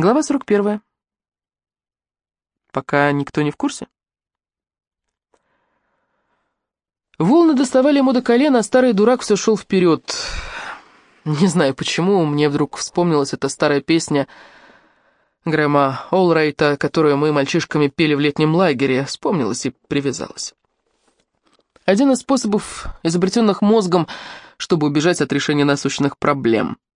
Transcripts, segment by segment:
Глава 41. Пока никто не в курсе. Волны доставали ему до колена, а старый дурак все шел вперед. Не знаю почему, мне вдруг вспомнилась эта старая песня Грэма Олрайта, которую мы мальчишками пели в летнем лагере, вспомнилась и привязалась. Один из способов, изобретенных мозгом, чтобы убежать от решения насущных проблем —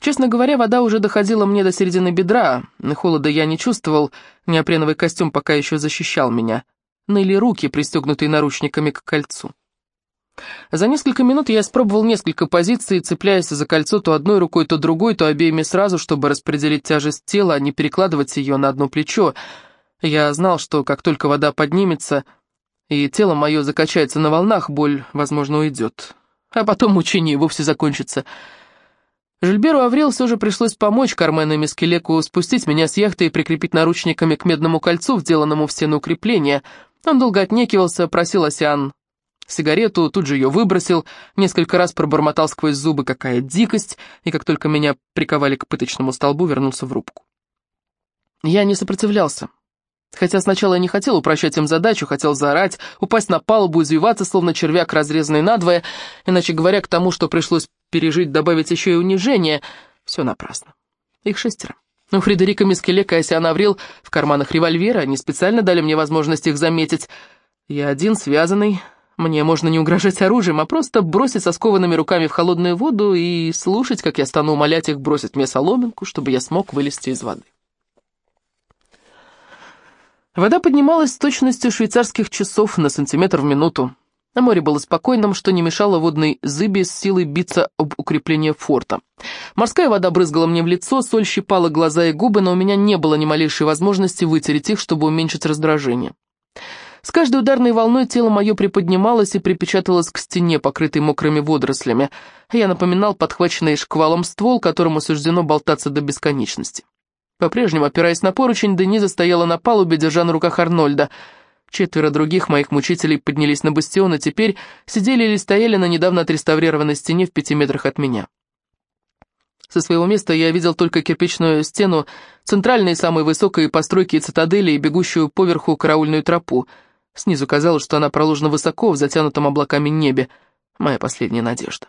Честно говоря, вода уже доходила мне до середины бедра, холода я не чувствовал, неопреновый костюм пока еще защищал меня. Ныли руки, пристегнутые наручниками к кольцу. За несколько минут я испробовал несколько позиций, цепляясь за кольцо то одной рукой, то другой, то обеими сразу, чтобы распределить тяжесть тела, а не перекладывать ее на одно плечо. Я знал, что как только вода поднимется, и тело мое закачается на волнах, боль, возможно, уйдет. А потом мучение вовсе закончится — Жильберу Аврил все же пришлось помочь Кармену и Мискелеку спустить меня с яхты и прикрепить наручниками к медному кольцу, вделанному в стену укрепления. Он долго отнекивался, просил Осиан сигарету, тут же ее выбросил, несколько раз пробормотал сквозь зубы «какая дикость», и как только меня приковали к пыточному столбу, вернулся в рубку. Я не сопротивлялся. Хотя сначала я не хотел упрощать им задачу, хотел заорать, упасть на палубу, извиваться, словно червяк, разрезанный надвое, иначе говоря, к тому, что пришлось пережить, добавить еще и унижение. Все напрасно. Их шестеро. У Фредерика Мискелека и Осиан Аврил в карманах револьвера, они специально дали мне возможность их заметить. Я один, связанный, мне можно не угрожать оружием, а просто бросить со скованными руками в холодную воду и слушать, как я стану умолять их бросить мне соломинку, чтобы я смог вылезти из воды. Вода поднималась с точностью швейцарских часов на сантиметр в минуту. На море было спокойным, что не мешало водной зыбе с силой биться об укрепление форта. Морская вода брызгала мне в лицо, соль щипала глаза и губы, но у меня не было ни малейшей возможности вытереть их, чтобы уменьшить раздражение. С каждой ударной волной тело мое приподнималось и припечаталось к стене, покрытой мокрыми водорослями. Я напоминал подхваченный шквалом ствол, которому суждено болтаться до бесконечности. По-прежнему, опираясь на поручень, Дениза стояла на палубе, держа на руках Арнольда — Четверо других моих мучителей поднялись на бастион и теперь сидели или стояли на недавно отреставрированной стене в пяти метрах от меня. Со своего места я видел только кирпичную стену, центральные самые высокие постройки цитадели и бегущую поверху караульную тропу. Снизу казалось, что она проложена высоко в затянутом облаками небе. Моя последняя надежда.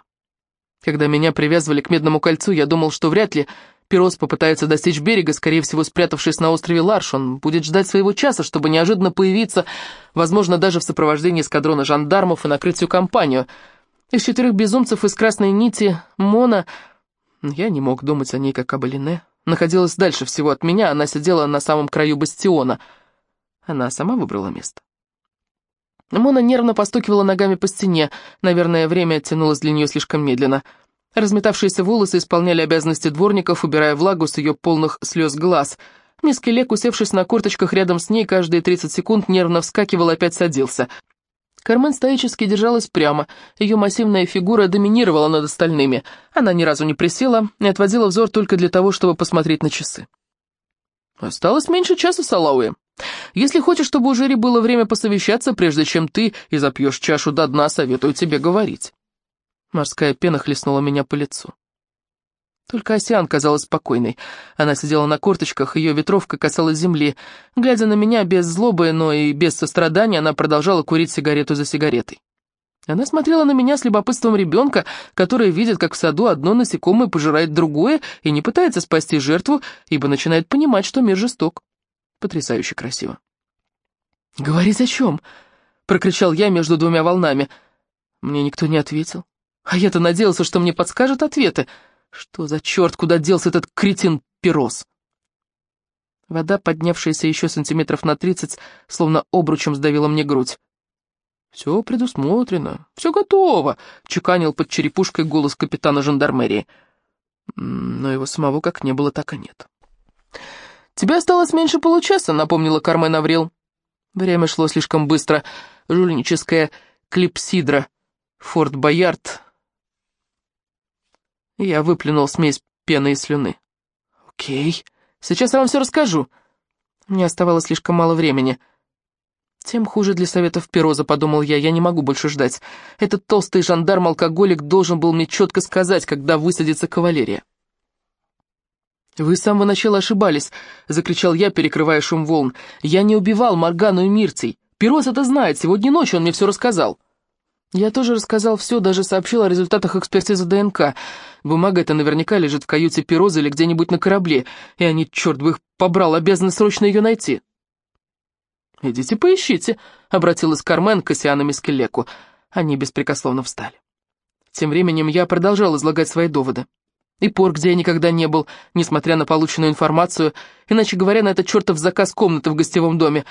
Когда меня привязывали к медному кольцу, я думал, что вряд ли Пирос попытается достичь берега, скорее всего, спрятавшись на острове Ларш. Он будет ждать своего часа, чтобы неожиданно появиться, возможно, даже в сопровождении эскадрона жандармов и накрыть всю компанию. Из четырех безумцев из красной нити Мона... Я не мог думать о ней, как об Элине. Находилась дальше всего от меня, она сидела на самом краю бастиона. Она сама выбрала место. Мона нервно постукивала ногами по стене. Наверное, время тянулось для нее слишком медленно. Разметавшиеся волосы исполняли обязанности дворников, убирая влагу с ее полных слез глаз. Мисс Келек, усевшись на корточках рядом с ней, каждые 30 секунд нервно вскакивал и опять садился. Кармен стоически держалась прямо, ее массивная фигура доминировала над остальными. Она ни разу не присела, не отводила взор только для того, чтобы посмотреть на часы. «Осталось меньше часа, Салауи. Если хочешь, чтобы у жюри было время посовещаться, прежде чем ты и запьешь чашу до дна, советую тебе говорить». Морская пена хлестнула меня по лицу. Только Осиан казалась спокойной. Она сидела на корточках, ее ветровка касалась земли. Глядя на меня без злобы, но и без сострадания, она продолжала курить сигарету за сигаретой. Она смотрела на меня с любопытством ребенка, который видит, как в саду одно насекомое пожирает другое и не пытается спасти жертву, ибо начинает понимать, что мир жесток. Потрясающе красиво. «Говорить о чем?» — прокричал я между двумя волнами. Мне никто не ответил. А я-то надеялся, что мне подскажут ответы. Что за черт, куда делся этот кретин Перос? Вода, поднявшаяся еще сантиметров на тридцать, словно обручем сдавила мне грудь. «Все предусмотрено, все готово», — чеканил под черепушкой голос капитана жандармерии. Но его самого как не было, так и нет. «Тебе осталось меньше получаса», — напомнила Кармен Аврил. Время шло слишком быстро. Жульническая клипсидра. Форт Боярд я выплюнул смесь пены и слюны. «Окей, сейчас я вам все расскажу». Мне оставалось слишком мало времени. «Тем хуже для советов Пероза», — подумал я, — «я не могу больше ждать. Этот толстый жандарм-алкоголик должен был мне четко сказать, когда высадится кавалерия». «Вы с самого начала ошибались», — закричал я, перекрывая шум волн. «Я не убивал Моргану и Мирцей. Пирос это знает, сегодня ночью он мне все рассказал». Я тоже рассказал все, даже сообщил о результатах экспертизы ДНК. Бумага эта наверняка лежит в каюте Пироза или где-нибудь на корабле, и они, черт бы их побрал, обязаны срочно ее найти. «Идите поищите», — обратилась Кармен к Осиану Мискелеку. Они беспрекословно встали. Тем временем я продолжал излагать свои доводы. И пор, где я никогда не был, несмотря на полученную информацию, иначе говоря, на этот чертов заказ комнаты в гостевом доме.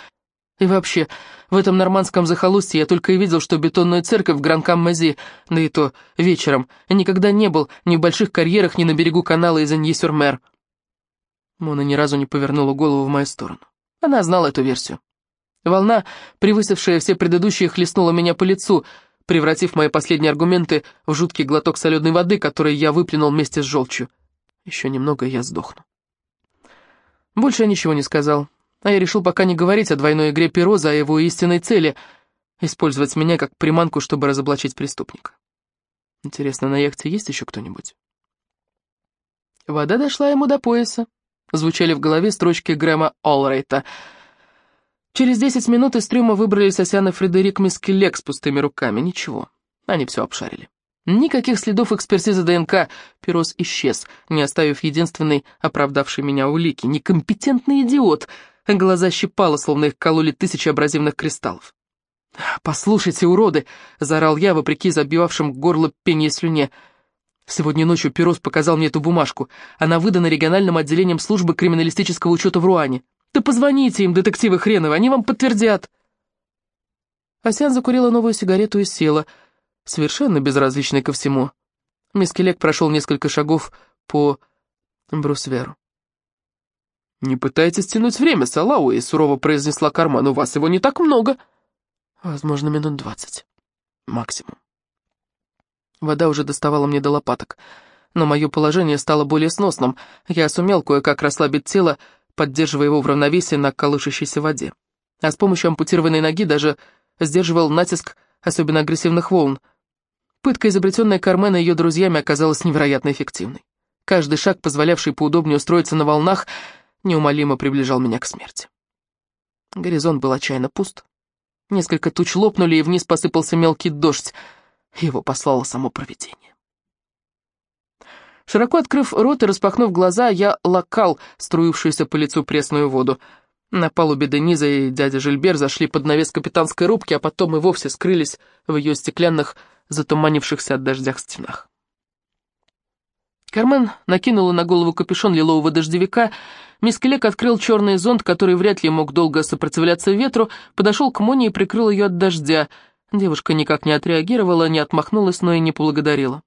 И вообще, в этом нормандском захолустье я только и видел, что бетонную церковь в Гранкам-Мази, да и то вечером, никогда не был ни в больших карьерах, ни на берегу канала из Анье-Сюр-Мер. Мона ни разу не повернула голову в мою сторону. Она знала эту версию. Волна, превысившая все предыдущие, хлестнула меня по лицу — превратив мои последние аргументы в жуткий глоток солидной воды, который я выплюнул вместе с желчью. Еще немного, и я сдохну. Больше я ничего не сказал, а я решил пока не говорить о двойной игре Пероза, о его истинной цели — использовать меня как приманку, чтобы разоблачить преступника. Интересно, на яхте есть еще кто-нибудь? Вода дошла ему до пояса. Звучали в голове строчки Грэма Олрейта — Через десять минут из трюма выбрались Осян и Фредерик Мискелек с пустыми руками. Ничего, они все обшарили. Никаких следов экспертизы ДНК. Пирос исчез, не оставив единственной оправдавшей меня улики. Некомпетентный идиот. Глаза щипало, словно их кололи тысячи абразивных кристаллов. «Послушайте, уроды!» — заорал я, вопреки забивавшим горло пенье слюне. Сегодня ночью Пирос показал мне эту бумажку. Она выдана региональным отделением службы криминалистического учета в Руане. Да позвоните им, детективы хреновы, они вам подтвердят. Асян закурила новую сигарету и села, совершенно безразличной ко всему. Мискелек прошел несколько шагов по брусверу. «Не пытайтесь тянуть время, Салауи», — сурово произнесла Карман, — «у вас его не так много». «Возможно, минут двадцать. Максимум». Вода уже доставала мне до лопаток, но мое положение стало более сносным. Я сумел кое-как расслабить тело, поддерживая его в равновесии на колышащейся воде. А с помощью ампутированной ноги даже сдерживал натиск особенно агрессивных волн. Пытка, изобретенная Кармен и ее друзьями, оказалась невероятно эффективной. Каждый шаг, позволявший поудобнее устроиться на волнах, неумолимо приближал меня к смерти. Горизонт был отчаянно пуст. Несколько туч лопнули, и вниз посыпался мелкий дождь. Его послало само провидение. Широко открыв рот и распахнув глаза, я локал струившуюся по лицу пресную воду. На палубе Дениза и дядя Жильбер зашли под навес капитанской рубки, а потом и вовсе скрылись в ее стеклянных, затуманившихся от дождях стенах. Кармен накинула на голову капюшон лилового дождевика, мисс Келек открыл черный зонт, который вряд ли мог долго сопротивляться ветру, подошел к Моне и прикрыл ее от дождя. Девушка никак не отреагировала, не отмахнулась, но и не поблагодарила.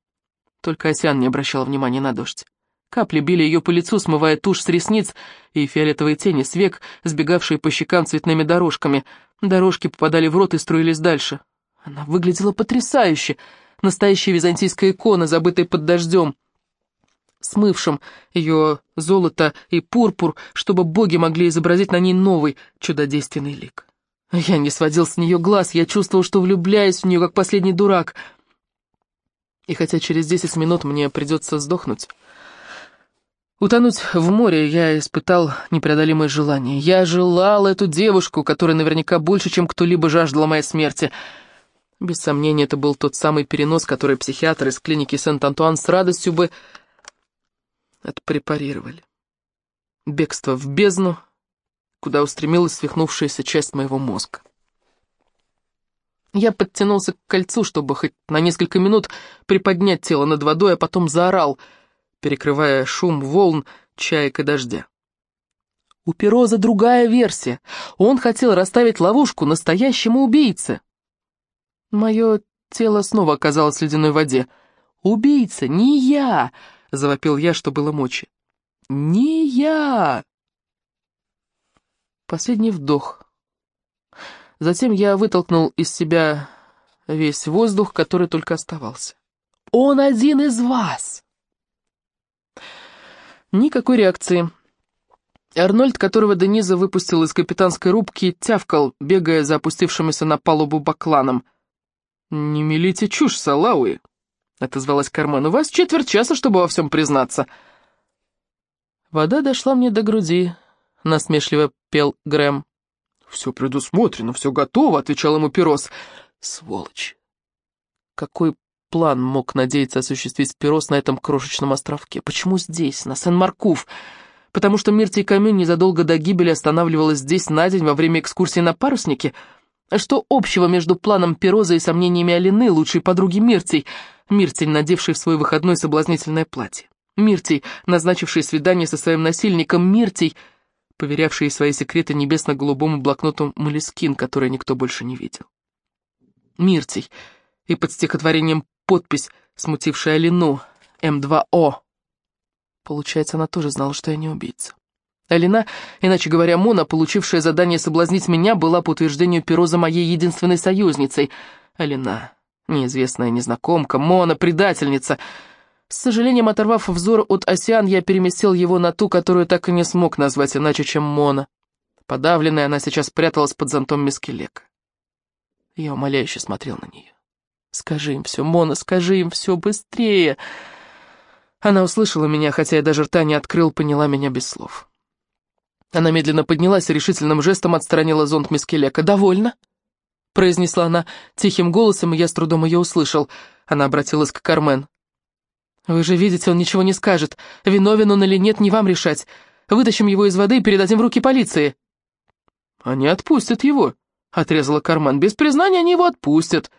Только Осян не обращал внимания на дождь. Капли били ее по лицу, смывая тушь с ресниц и фиолетовые тени с век, сбегавшие по щекам цветными дорожками. Дорожки попадали в рот и струились дальше. Она выглядела потрясающе. Настоящая византийская икона, забытая под дождем, смывшим ее золото и пурпур, чтобы боги могли изобразить на ней новый чудодейственный лик. Я не сводил с нее глаз, я чувствовал, что влюбляюсь в нее, как последний дурак — и хотя через десять минут мне придется сдохнуть, утонуть в море, я испытал непреодолимое желание. Я желал эту девушку, которая наверняка больше, чем кто-либо жаждала моей смерти. Без сомнения, это был тот самый перенос, который психиатры из клиники Сент-Антуан с радостью бы отпрепарировали. Бегство в бездну, куда устремилась свихнувшаяся часть моего мозга. Я подтянулся к кольцу, чтобы хоть на несколько минут приподнять тело над водой, а потом заорал, перекрывая шум волн, чаек и дождя. У Пероза другая версия. Он хотел расставить ловушку настоящему убийце. Мое тело снова оказалось в ледяной воде. «Убийца, не я!» — завопил я, что было мочи. «Не я!» Последний вдох. Затем я вытолкнул из себя весь воздух, который только оставался. «Он один из вас!» Никакой реакции. Арнольд, которого Дениза выпустил из капитанской рубки, тявкал, бегая за опустившимися на палубу бакланом. «Не мелите чушь, Салауи!» — отозвалась Кармен. «У вас четверть часа, чтобы во всем признаться». Вода дошла мне до груди, насмешливо пел Грэм. «Все предусмотрено, все готово», — отвечал ему Перос. Сволочь. Какой план мог надеяться осуществить Перос на этом крошечном островке? Почему здесь, на Сен-Маркув? Потому что Мирти Камюнь незадолго до гибели останавливалась здесь на день во время экскурсии на паруснике? Что общего между планом Пероза и сомнениями Алины, лучшей подруги Миртей? Миртей, надевшей в свой выходной соблазнительное платье. Миртей, назначивший свидание со своим насильником. Миртей, поверявший свои секреты небесно-голубому блокноту Малискин, который никто больше не видел. Миртий, и под стихотворением подпись, смутившая Алину, М2О. Получается, она тоже знала, что я не убийца. Алина, иначе говоря, Мона, получившая задание соблазнить меня, была, по утверждению Пероза, моей единственной союзницей. Алина, неизвестная незнакомка, Мона, предательница. С сожалением, оторвав взор от Осян, я переместил его на ту, которую так и не смог назвать иначе, чем Мона. Подавленная, она сейчас пряталась под зонтом Мискелека. Я умоляюще смотрел на нее. «Скажи им все, Мона, скажи им все быстрее!» Она услышала меня, хотя я даже рта не открыл, поняла меня без слов. Она медленно поднялась и решительным жестом отстранила зонт Мискелека. «Довольно?» — произнесла она тихим голосом, и я с трудом ее услышал. Она обратилась к Кармен. «Вы же видите, он ничего не скажет. Виновен он или нет, не вам решать. Вытащим его из воды и передадим в руки полиции». «Они отпустят его», — отрезала Кармен. «Без признания они его отпустят».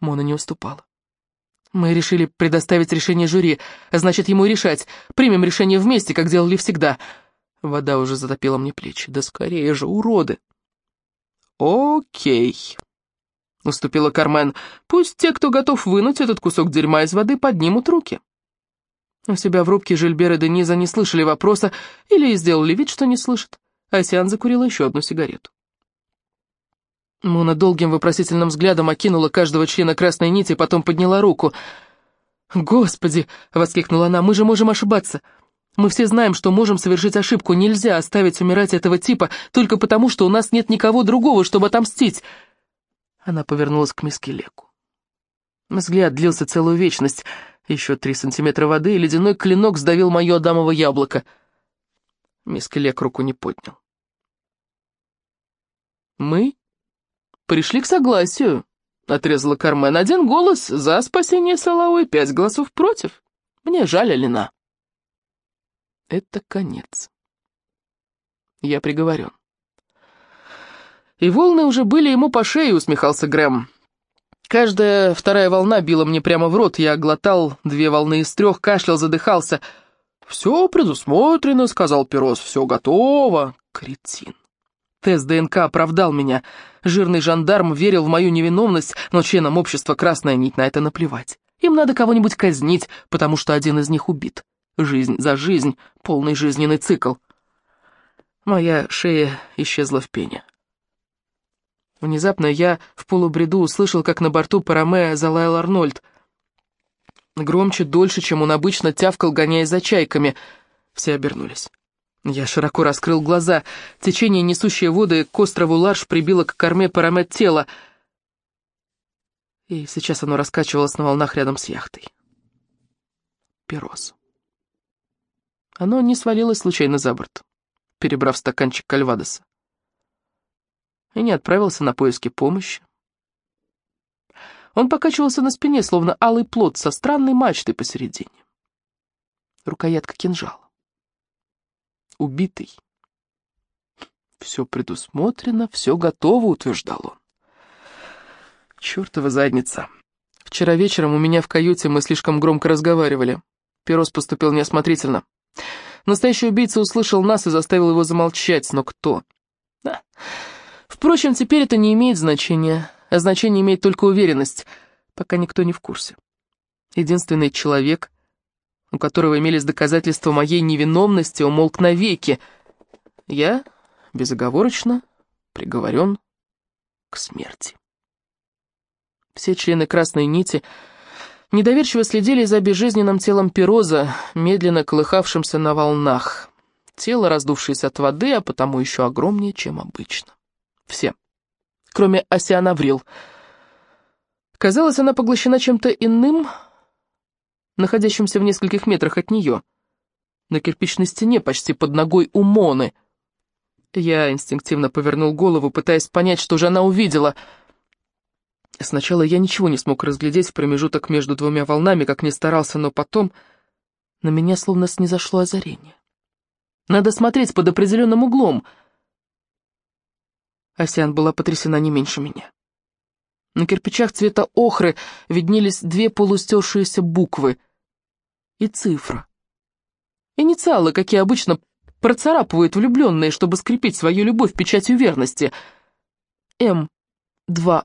Мона не уступала. «Мы решили предоставить решение жюри, значит, ему решать. Примем решение вместе, как делали всегда». Вода уже затопила мне плечи. «Да скорее же, уроды!» «Окей», — уступила Кармен. «Пусть те, кто готов вынуть этот кусок дерьма из воды, поднимут руки». У себя в рубке Жильбер и Дениза не слышали вопроса или сделали вид, что не слышат. Асиан закурила еще одну сигарету. Мона долгим вопросительным взглядом окинула каждого члена красной нити, потом подняла руку. «Господи!» — воскликнула она. «Мы же можем ошибаться. Мы все знаем, что можем совершить ошибку. Нельзя оставить умирать этого типа только потому, что у нас нет никого другого, чтобы отомстить». Она повернулась к миске Леку. Взгляд длился целую вечность. Еще три сантиметра воды, и ледяной клинок сдавил мое адамово яблоко. Мискелек руку не поднял. «Мы пришли к согласию», — отрезала Кармен. «Один голос за спасение Салау и пять голосов против. Мне жаль Алина». Это конец. Я приговорен. И волны уже были ему по шее, усмехался Грэм. Каждая вторая волна била мне прямо в рот, я глотал две волны из трех, кашлял, задыхался. «Все предусмотрено», — сказал Перос, — «все готово». Кретин. Тест ДНК оправдал меня. Жирный жандарм верил в мою невиновность, но членам общества «Красная нить» на это наплевать. Им надо кого-нибудь казнить, потому что один из них убит. Жизнь за жизнь, полный жизненный цикл. Моя шея исчезла в пене. Внезапно я в полубреду услышал, как на борту Параме залаял Арнольд. Громче, дольше, чем он обычно тявкал, гоняясь за чайками. Все обернулись. Я широко раскрыл глаза. Течение, несущее воды к острову Ларш, прибило к корме парамет тела. И сейчас оно раскачивалось на волнах рядом с яхтой. Перос. Оно не свалилось случайно за борт, перебрав стаканчик кальвадоса. И не отправился на поиски помощи. Он покачивался на спине, словно алый плод со странной мачтой посередине. Рукоятка кинжала убитый. Все предусмотрено, все готово, утверждал он. Чертова задница. Вчера вечером у меня в каюте мы слишком громко разговаривали. Перос поступил неосмотрительно. Настоящий убийца услышал нас и заставил его замолчать, но кто? Да. Впрочем, теперь это не имеет значения, а значение имеет только уверенность, пока никто не в курсе. Единственный человек, у которого имелись доказательства моей невиновности, умолк навеки. Я безоговорочно приговорен к смерти. Все члены Красной Нити недоверчиво следили за безжизненным телом Пероза, медленно колыхавшимся на волнах. Тело, раздувшееся от воды, а потому еще огромнее, чем обычно. Все, кроме Осиана Врил. Казалось, она поглощена чем-то иным, находящимся в нескольких метрах от нее. на кирпичной стене, почти под ногой у Моны. Я инстинктивно повернул голову, пытаясь понять, что же она увидела. Сначала я ничего не смог разглядеть в промежуток между двумя волнами, как ни старался, но потом на меня словно снизошло озарение. Надо смотреть под определенным углом. Асян была потрясена не меньше меня. На кирпичах цвета охры виднелись две полустершиеся буквы и цифра. Инициалы, какие обычно процарапывают влюбленные, чтобы скрепить свою любовь печатью верности. М2О